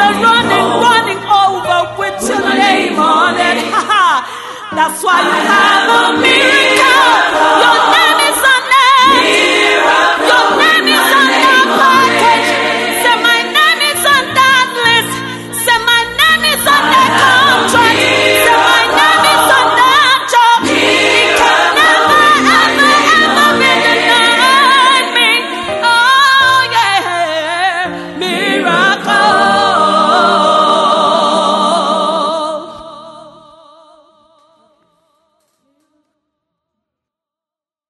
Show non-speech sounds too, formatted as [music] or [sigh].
the running, running over with your name on it. [laughs] That's why you have a miracle.